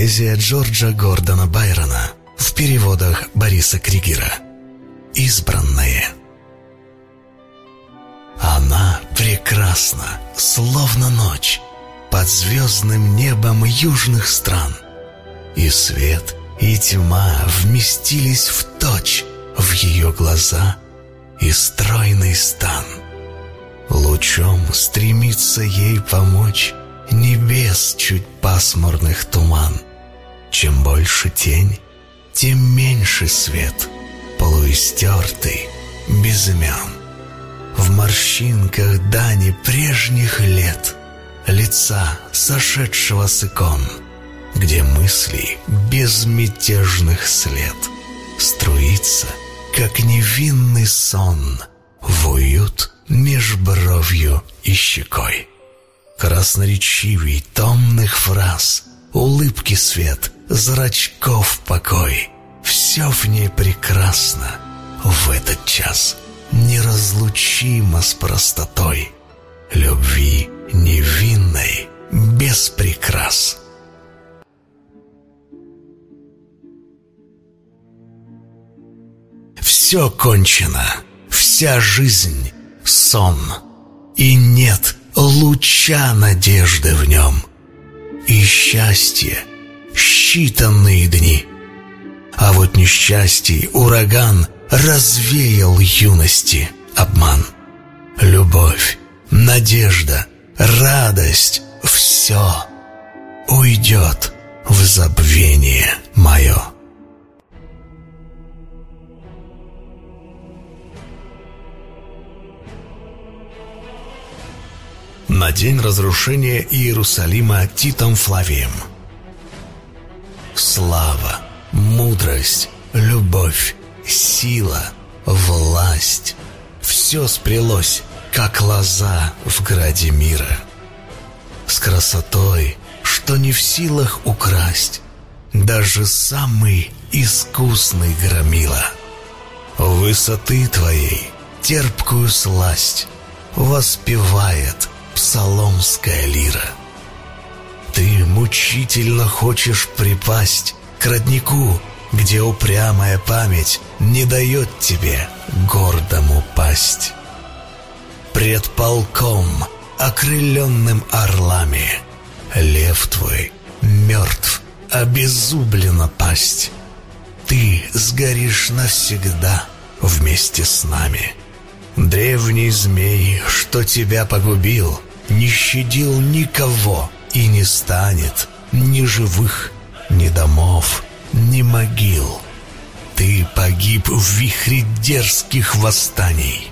Поэзия Джорджа Гордона Байрона в переводах Бориса Кригера. Избранное. Она прекрасна, словно ночь, под звездным небом южных стран. И свет, и тьма вместились в точь в ее глаза и стройный стан. Лучом стремится ей помочь небес чуть пасмурных туман. Чем больше тень, тем меньше свет, полуистертый, без имен. В морщинках дани прежних лет, лица, сошедшего с икон, где мыслей безмятежных след струится, как невинный сон, в уют меж бровью и щекой. Красноречивей томных фраз, улыбки свет, зрачков покой. Все в ней прекрасно в этот час, неразлучимо с простотой. Любви невинной, без прикрас. Все кончено, вся жизнь — сон, и нет луча надежды в нем. И счастье — считанные дни. А вот несчастье, ураган развеял юности обман. Любовь, надежда, радость — все уйдет в забвение мое. на день разрушения Иерусалима Титом Флавием. Слава, мудрость, любовь, сила, власть — все сплелось, как лоза в граде мира. С красотой, что не в силах украсть даже самый искусный громила. Высоты твоей терпкую сласть воспевает псаломская лира. Ты мучительно хочешь припасть к роднику, где упрямая память не дает тебе гордому пасть. Пред полком, окрыленным орлами, лев твой мертв, обеззублена пасть. Ты сгоришь навсегда вместе с нами. Древний змей, что тебя погубил — не щадил никого и не станет ни живых, ни домов, ни могил. Ты погиб в вихре дерзких восстаний,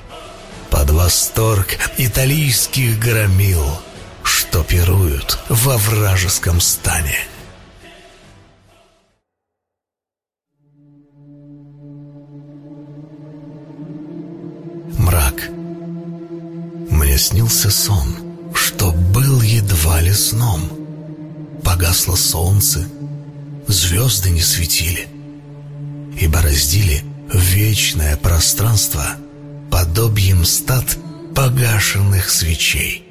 под восторг италийских громил, что пируют во вражеском стане. Мрак. Мне снился сон — что был едва ли сном. Погасло солнце, звезды не светили и бороздили вечное пространство подобием стад погашенных свечей.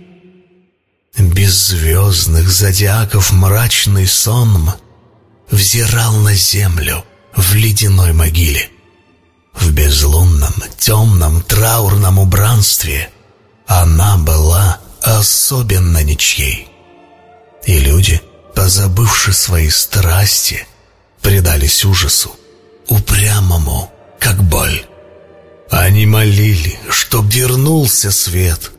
Беззвездных зодиаков мрачный сон взирал на землю в ледяной могиле. В безлунном, темном, траурном убранстве она была особенно ничьей. И люди, позабывши свои страсти, предались ужасу, упрямому, как боль. Они молили, чтоб вернулся свет,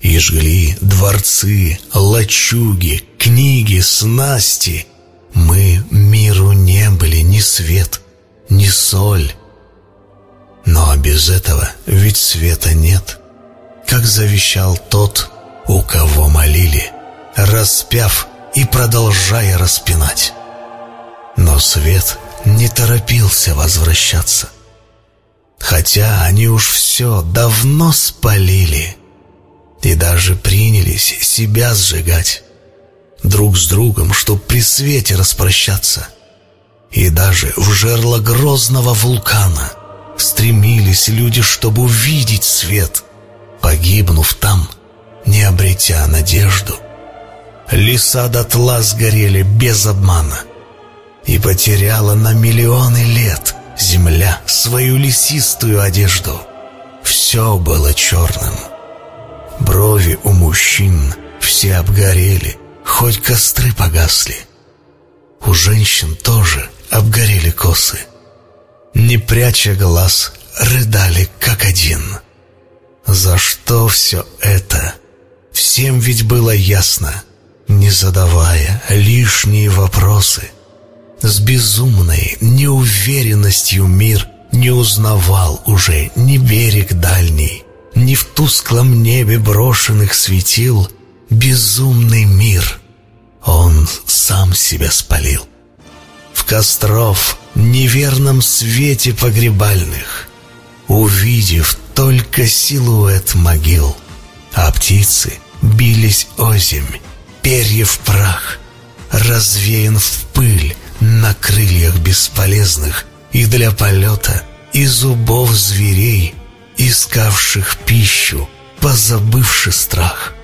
и жгли дворцы, лачуги, книги, снасти. Мы миру не были ни свет, ни соль. Но без этого ведь света нет, как завещал тот, у кого молили, распяв и продолжая распинать. Но свет не торопился возвращаться. Хотя они уж все давно спалили и даже принялись себя сжигать друг с другом, чтоб при свете распрощаться. И даже в жерло грозного вулкана стремились люди, чтобы увидеть свет, погибнув там — не обретя надежду. Леса дотла сгорели без обмана, И потеряла на миллионы лет земля свою лесистую одежду. Все было черным. Брови у мужчин все обгорели, хоть костры погасли. У женщин тоже обгорели косы. Не пряча глаз, рыдали как один. За что все это? Всем ведь было ясно, не задавая лишние вопросы. С безумной неуверенностью мир не узнавал уже ни берег дальний, ни в тусклом небе брошенных светил безумный мир. Он сам себя спалил. В костров неверном свете погребальных, увидев только силуэт могил, а птицы бились озимь, в прах, развеян в пыль на крыльях бесполезных и для полета, и зубов зверей, искавших пищу, позабывши страх.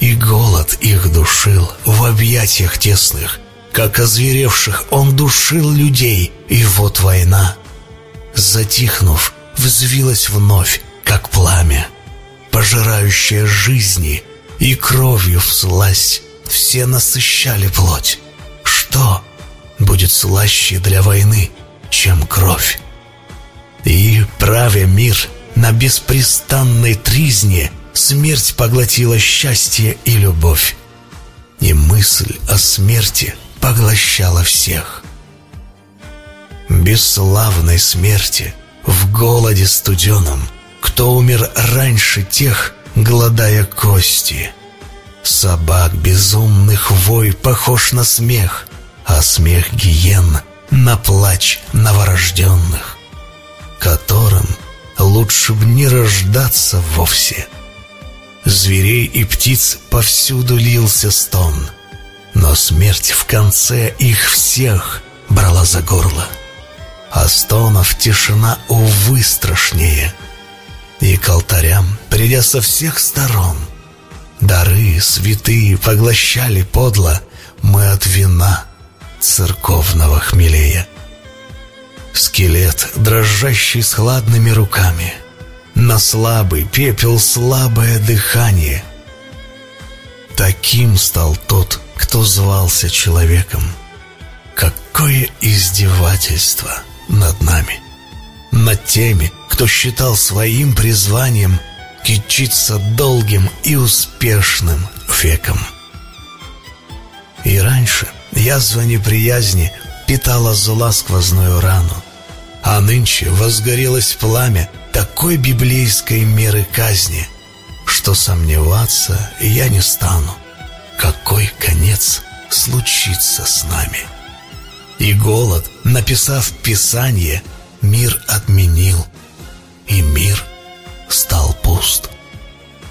И голод их душил в объятиях тесных, как озверевших он душил людей, и вот война. Затихнув, взвилась вновь, как пламя, пожирающее жизни, и кровью вслась все насыщали плоть. Что будет слаще для войны, чем кровь? И, правя мир на беспрестанной тризне, смерть поглотила счастье и любовь. И мысль о смерти поглощала всех. Бесславной смерти, в голоде студеном, кто умер раньше тех, голодая кости. Собак безумных вой похож на смех, а смех гиен на плач новорожденных, которым лучше б не рождаться вовсе. Зверей и птиц повсюду лился стон, но смерть в конце их всех брала за горло. А стонов тишина, увы, страшнее — и к алтарям, придя со всех сторон, Дары святые поглощали подло Мы от вина церковного хмелея. Скелет, дрожащий с хладными руками, На слабый пепел слабое дыхание. Таким стал тот, кто звался человеком. Какое издевательство над нами! Над теми, кто считал своим призванием кичиться долгим и успешным веком. И раньше язва неприязни питала зла сквозную рану, а нынче возгорелось пламя такой библейской меры казни, что сомневаться я не стану, какой конец случится с нами. И голод, написав Писание, мир отменил – и мир стал пуст.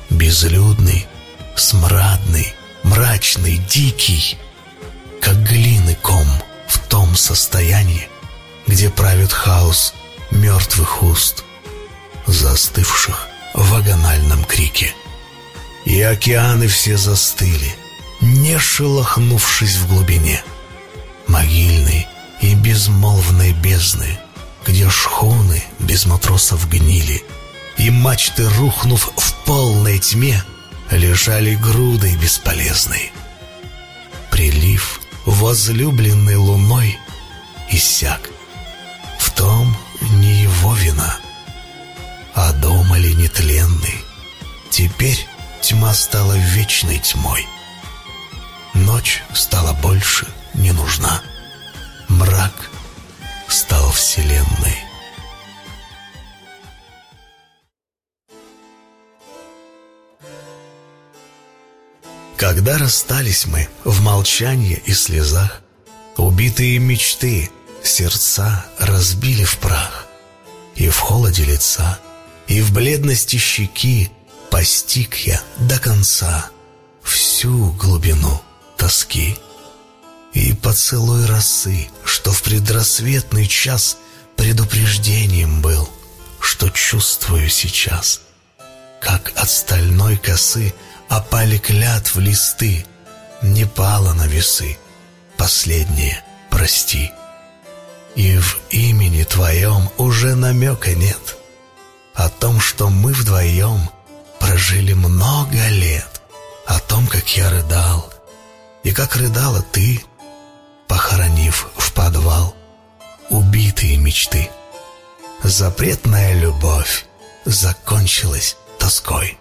Безлюдный, смрадный, мрачный, дикий, как глины ком в том состоянии, где правит хаос мертвых уст, застывших в вагональном крике. И океаны все застыли, не шелохнувшись в глубине, могильной и безмолвной бездны, где шхуны без матросов гнили, и мачты, рухнув в полной тьме, лежали грудой бесполезной. Прилив, возлюбленный луной, иссяк. В том не его вина, а дома ли нетленный. Теперь тьма стала вечной тьмой. Ночь стала больше не нужна. Мрак вселенной. Когда расстались мы в молчании и слезах, Убитые мечты, сердца разбили в прах, И в холоде лица, и в бледности щеки Постиг я до конца всю глубину тоски. И поцелуй росы, что в предрассветный час Предупреждением был, что чувствую сейчас, Как от стальной косы опали клятв листы, Не пало на весы, последнее прости. И в имени твоем уже намека нет О том, что мы вдвоем Прожили много лет О том, как я рыдал И как рыдала ты Похоронив в подвал Убитые мечты. Запретная любовь Закончилась тоской.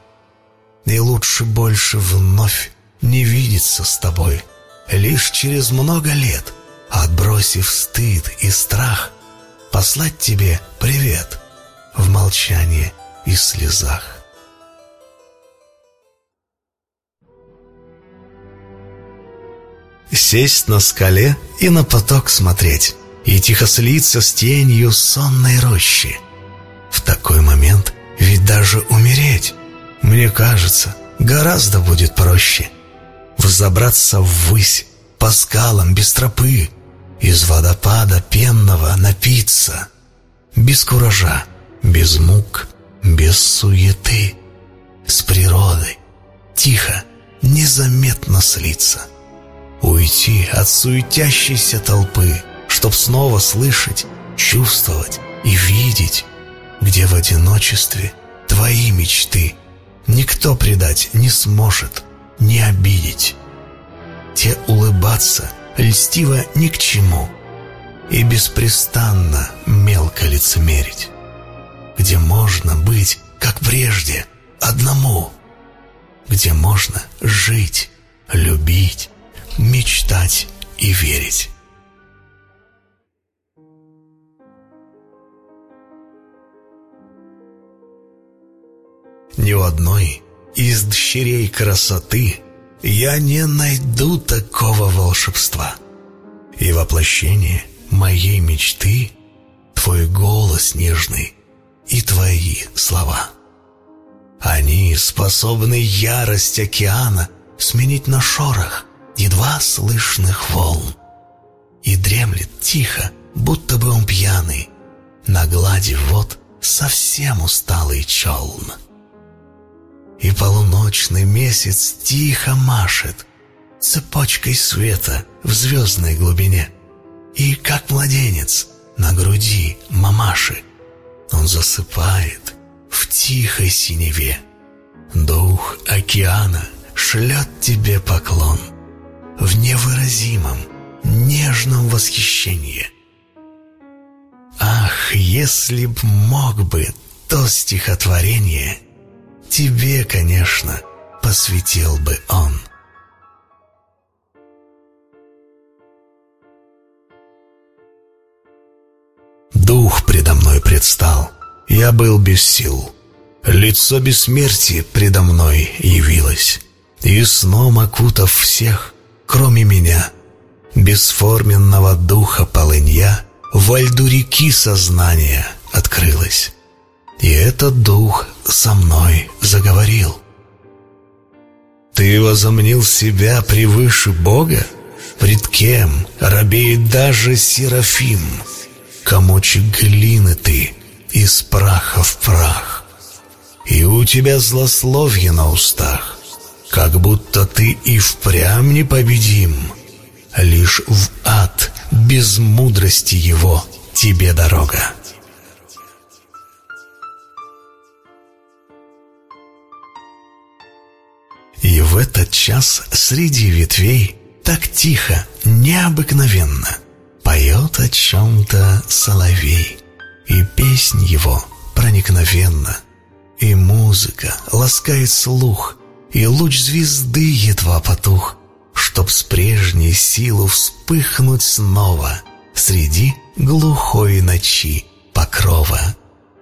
И лучше больше вновь Не видеться с тобой. Лишь через много лет — отбросив стыд и страх, послать тебе привет в молчании и слезах. Сесть на скале и на поток смотреть, и тихо слиться с тенью сонной рощи. В такой момент ведь даже умереть, мне кажется, гораздо будет проще. Взобраться ввысь, по скалам без тропы, из водопада пенного напиться, без куража, без мук, без суеты, с природой, тихо, незаметно слиться, уйти от суетящейся толпы, чтоб снова слышать, чувствовать и видеть, где в одиночестве твои мечты никто предать не сможет, не обидеть. Те улыбаться — льстиво ни к чему и беспрестанно мелко лицемерить, где можно быть, как прежде, одному, где можно жить, любить, мечтать и верить. Ни у одной из дщерей красоты я не найду такого волшебства. И воплощение моей мечты — твой голос нежный и твои слова. Они способны ярость океана сменить на шорох едва слышных волн. И дремлет тихо, будто бы он пьяный, на глади вод совсем усталый челн и полуночный месяц тихо машет цепочкой света в звездной глубине. И как младенец на груди мамаши он засыпает в тихой синеве. Дух океана шлет тебе поклон в невыразимом, нежном восхищении. Ах, если б мог бы то стихотворение — тебе, конечно, посвятил бы он. Дух предо мной предстал, я был без сил. Лицо бессмертия предо мной явилось, и сном окутав всех, кроме меня, бесформенного духа полынья, во льду реки сознания открылась. И этот дух со мной заговорил. Ты возомнил себя превыше Бога? Пред кем робеет даже Серафим? Комочек глины ты из праха в прах. И у тебя злословие на устах, как будто ты и впрямь непобедим. Лишь в ад без мудрости его тебе дорога. И в этот час среди ветвей так тихо, необыкновенно поет о чем-то соловей, и песнь его проникновенна, и музыка ласкает слух, и луч звезды едва потух, чтоб с прежней силу вспыхнуть снова среди глухой ночи покрова.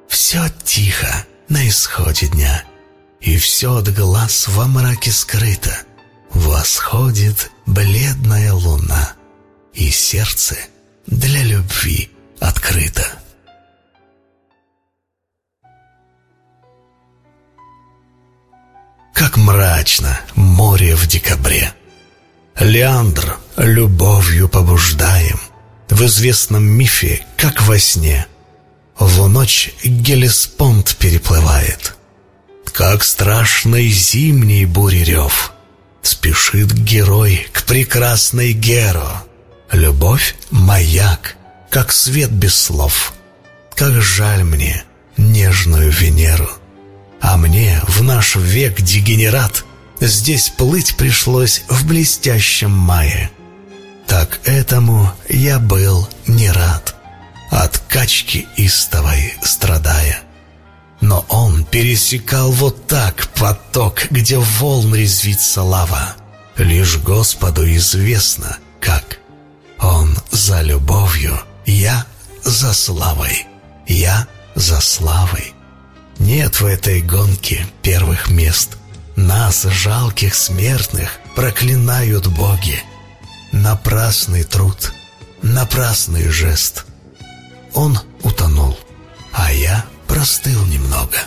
Все тихо на исходе дня — и все от глаз во мраке скрыто. Восходит бледная луна, и сердце для любви открыто. Как мрачно море в декабре. Леандр любовью побуждаем, В известном мифе, как во сне. В ночь Гелеспонд переплывает — как страшный зимний буререв. Спешит герой к прекрасной Геро. Любовь — маяк, как свет без слов. Как жаль мне нежную Венеру. А мне в наш век дегенерат Здесь плыть пришлось в блестящем мае. Так этому я был не рад, От качки истовой страдая. Но он пересекал вот так поток, Где волн резвится лава. Лишь Господу известно, как. Он за любовью, я за славой, я за славой. Нет в этой гонке первых мест. Нас, жалких смертных, проклинают боги. Напрасный труд, напрасный жест. Он утонул, а я простыл немного.